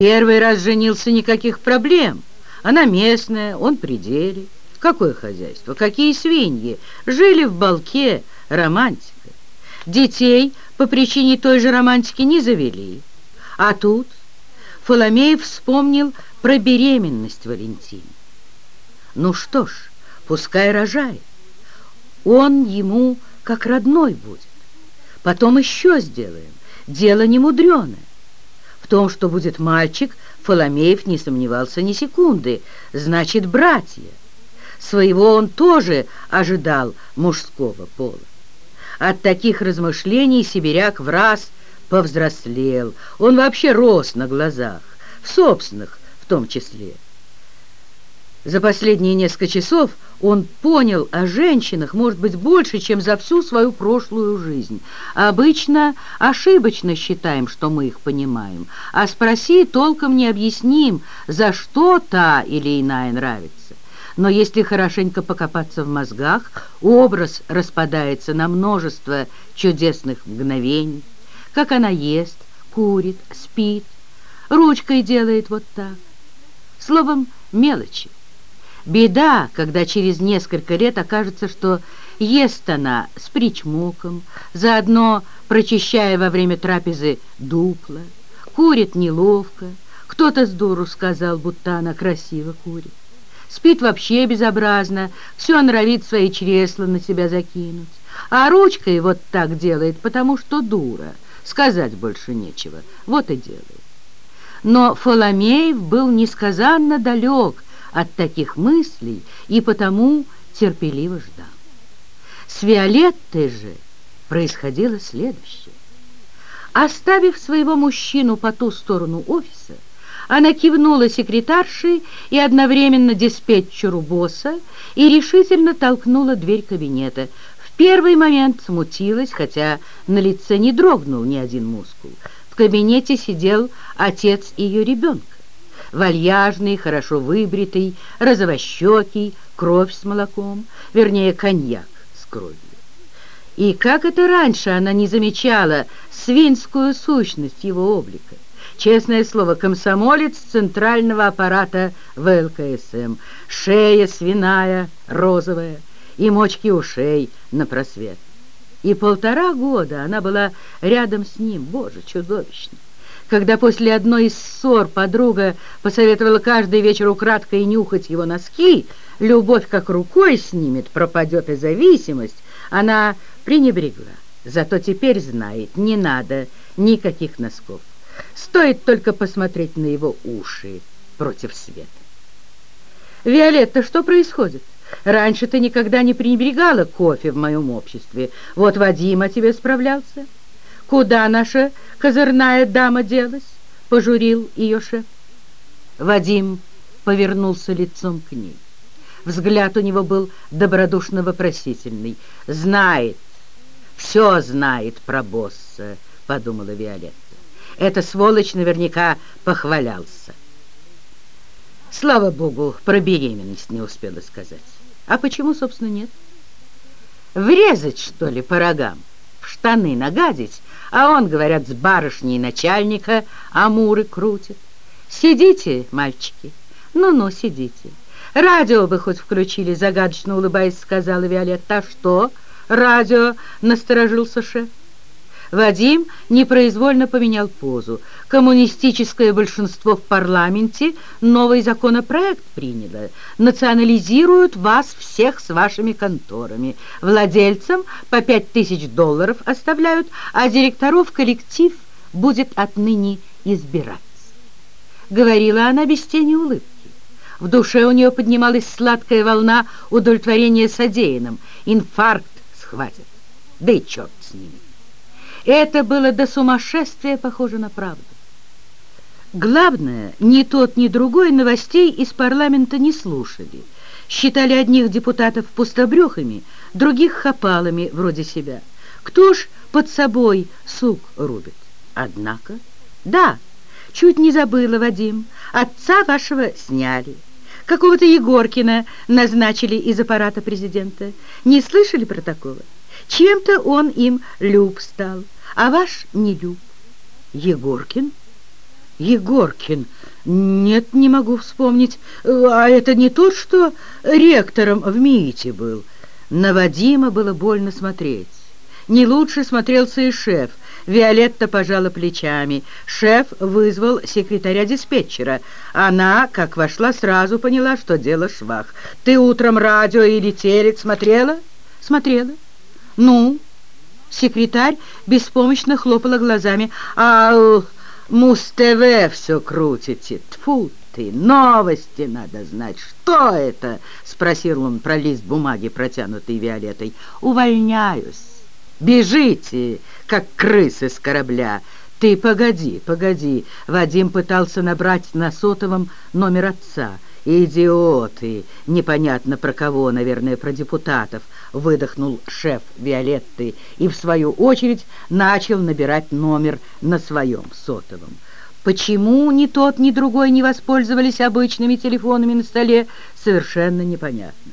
Первый раз женился, никаких проблем. Она местная, он при деле. Какое хозяйство, какие свиньи. Жили в балке, романтика. Детей по причине той же романтики не завели. А тут Фоломеев вспомнил про беременность Валентины. Ну что ж, пускай рожает. Он ему как родной будет. Потом еще сделаем. Дело не мудреное. В том, что будет мальчик, Фоломеев не сомневался ни секунды. Значит, братья. Своего он тоже ожидал мужского пола. От таких размышлений сибиряк в раз повзрослел. Он вообще рос на глазах, в собственных в том числе. За последние несколько часов он понял о женщинах, может быть, больше, чем за всю свою прошлую жизнь. Обычно ошибочно считаем, что мы их понимаем, а спроси, толком не объясним, за что та или иная нравится. Но если хорошенько покопаться в мозгах, образ распадается на множество чудесных мгновений, как она ест, курит, спит, ручкой делает вот так. Словом, мелочи. Беда, когда через несколько лет окажется, что ест она с причмоком, заодно прочищая во время трапезы дупла, курит неловко, кто-то с дуру сказал, будто она красиво курит. Спит вообще безобразно, все норовит свои чресла на себя закинуть. А ручкой вот так делает, потому что дура. Сказать больше нечего. Вот и делает. Но Фоломеев был несказанно далек от таких мыслей и потому терпеливо ждал. С Виолеттой же происходило следующее. Оставив своего мужчину по ту сторону офиса, она кивнула секретарше и одновременно диспетчеру босса и решительно толкнула дверь кабинета. В первый момент смутилась, хотя на лице не дрогнул ни один мускул. В кабинете сидел отец ее ребенка вальяжный, хорошо выбритый, розовощекий, кровь с молоком, вернее, коньяк с кровью. И как это раньше она не замечала свинскую сущность его облика? Честное слово, комсомолец центрального аппарата ВЛКСМ, шея свиная, розовая, и мочки ушей на просвет. И полтора года она была рядом с ним, боже, чудовищно когда после одной из ссор подруга посоветовала каждый вечер украдкой нюхать его носки, любовь как рукой снимет, пропадет и зависимость, она пренебрегла. Зато теперь знает, не надо никаких носков. Стоит только посмотреть на его уши против света. «Виолетта, что происходит? Раньше ты никогда не пренебрегала кофе в моем обществе. Вот Вадим о тебе справлялся». «Куда наша козырная дама делась?» — пожурил ее шеф. Вадим повернулся лицом к ней. Взгляд у него был добродушно-вопросительный. «Знает, все знает про босса», — подумала Виолетта. «Эта сволочь наверняка похвалялся». Слава богу, про беременность не успела сказать. А почему, собственно, нет? Врезать, что ли, по рогам? В штаны нагадить, а он, говорят, с барышней начальника амуры крутит. Сидите, мальчики, ну-ну, сидите. Радио бы хоть включили, загадочно улыбаясь, сказала Виолетта. А что? Радио, насторожился шеф. Вадим непроизвольно поменял позу. Коммунистическое большинство в парламенте новый законопроект приняло. Национализируют вас всех с вашими конторами. Владельцам по пять тысяч долларов оставляют, а директоров коллектив будет отныне избираться. Говорила она без тени улыбки. В душе у нее поднималась сладкая волна удовлетворения содеянным. Инфаркт схватит. Да и черт с ними. Это было до сумасшествия похоже на правду. Главное, ни тот, ни другой новостей из парламента не слушали. Считали одних депутатов пустобрехами, других хапалами вроде себя. Кто ж под собой сук рубит? Однако, да, чуть не забыла, Вадим, отца вашего сняли. Какого-то Егоркина назначили из аппарата президента. Не слышали про такого? Чем-то он им люб стал а ваш не люб. Егоркин? Егоркин. Нет, не могу вспомнить. А это не тот, что ректором в МИИТе был? На Вадима было больно смотреть. Не лучше смотрелся и шеф. Виолетта пожала плечами. Шеф вызвал секретаря-диспетчера. Она, как вошла, сразу поняла, что дело швах. «Ты утром радио или телек смотрела?» «Смотрела». «Ну?» Секретарь беспомощно хлопала глазами. «А Муз-ТВ все крутите. Тфу ты, новости надо знать. Что это?» Спросил он про лист бумаги, протянутый Виолеттой. «Увольняюсь». Бежите, как крысы с корабля. Ты погоди, погоди. Вадим пытался набрать на сотовом номер отца. «Идиоты! Непонятно про кого, наверное, про депутатов», — выдохнул шеф Виолетты и, в свою очередь, начал набирать номер на своем сотовом. Почему ни тот, ни другой не воспользовались обычными телефонами на столе, совершенно непонятно.